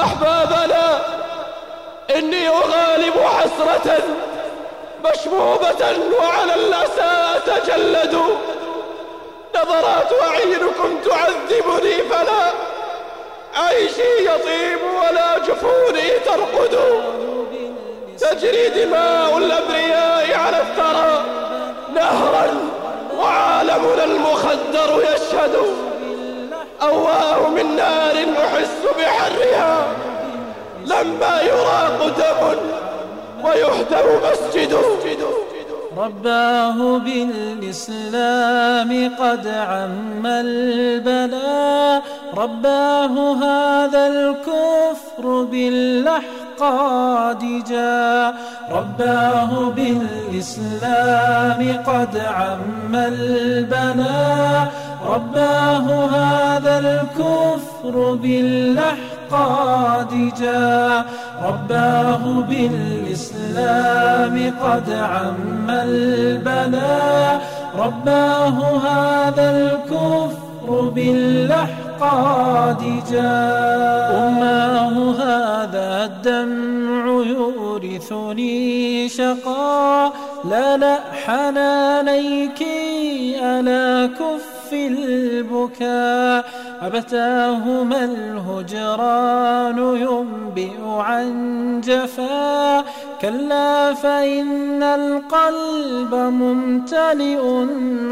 أحبابنا إني أغالب حسرة مشبوبة وعلى الأسى أتجلد. نظرات أعينكم تعذبني فلا عيشي يطيب ولا جفوني ترقد. تجري دماء الأبرياء على الثرى نهرا وعالمنا المخدر يشهد. أواه من نار أحس بحرها لما يراق دم ويهدم مسجد. رباه بالإسلام قد عم البلاء رباه هذا الكفر بالأحقاد جاء رباه بالإسلام قد عم البلاء رباه هذا الكفر بالأحقاد جاء. رباه بالإسلام قد عم البلاء. رباه هذا الكفر بالأحقاد جاء. أماه هذا الدمع يورثني شقا لا لا حنانيك ألا كفر في البكاء. أبتاهما الهجران ينبئ عن جفا. كلا فإن القلب ممتلئ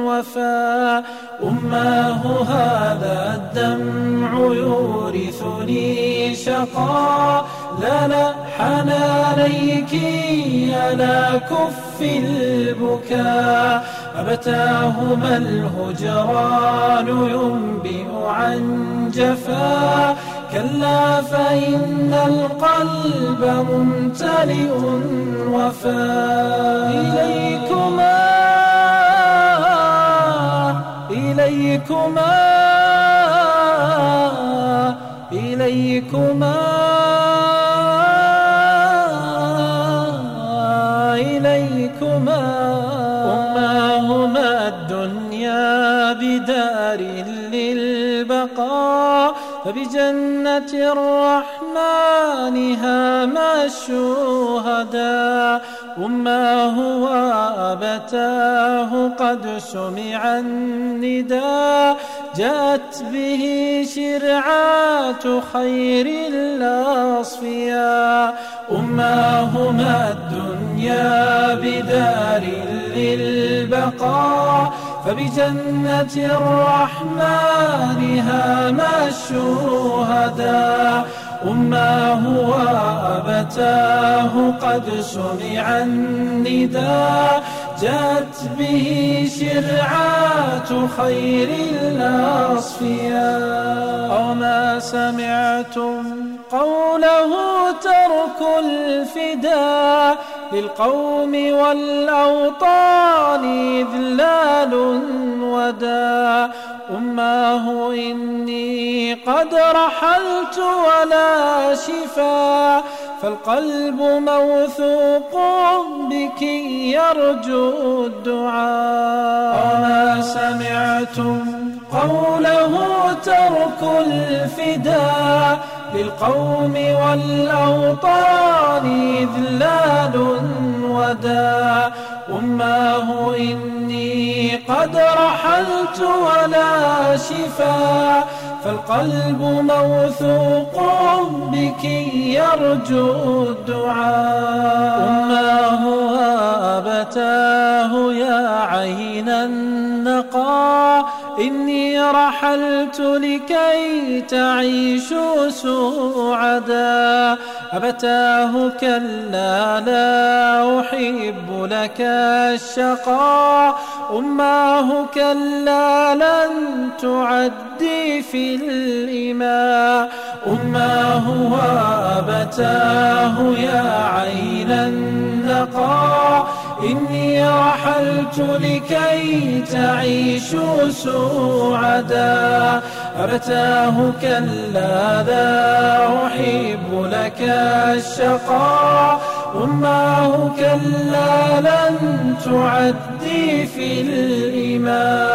وفا. أماه هذا الدمع يورثني شقا. لا لا حنانيك على كف البكاء. أبتاهما الهجران ينبئ عن جفا. كلا فإن القلب ممتلئ وفا. إليكما إليكما إليكما إليكما. أماهما الدنيا بدار للبقاء فبجنة الرحمن هاما الشهداء. أماه وأبتاه قد سمع النداء جاءت به شرعات خير الأصفياء أماهما الدنيا بدار للبقاء فبجنة الرحمن هاما الشهداء. أماه وأبتاه قد سمع النداء جاءت به شرعات خير الأصفياء. أوما سمعتم قوله ترك الفداء للقوم والأوطان إذلال وداء. أماه إني قد رحلت ولا شفاء فالقلب موثوق بك يرجو الدعاء. أما سمعتم قوله ترك الفداء؟ للقوم والأوطان إذلال وداء. أماه إني قد رحلت ولا شفاء فالقلب موثوق بك يرجو الدعاء أماه وأبتاه يا عين النقاء إني رحلت لكي تعيشوا سعدا. أبتاه كلا لا أحب لك الشقاء أماه كلا لن تعدي في الإماء أماه وأبتاه يا عين النقاء إني رحلت لكي تعيشوا سعدا. أبتاه كلا لا أحب لك الشقاء أماه كلا لن تعدي في الإماء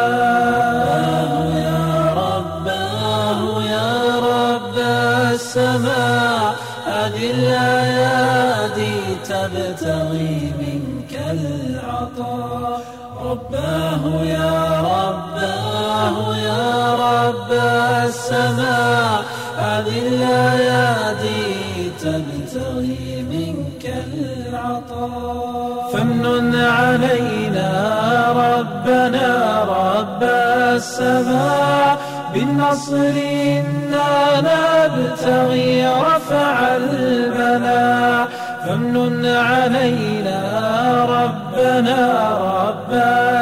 تبتغي منك العطاء. رباه يا رباه يا رب السماء. هذه الأيادي تبتغي منك العطاء. فمن علينا ربنا رب السماء. بالنصر إنا نبتغي رفع البلاء. فمن علينا ربنا رب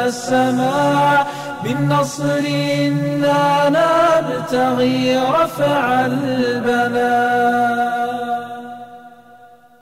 السماء بالنصر إنا نبتغي رفع البلاء.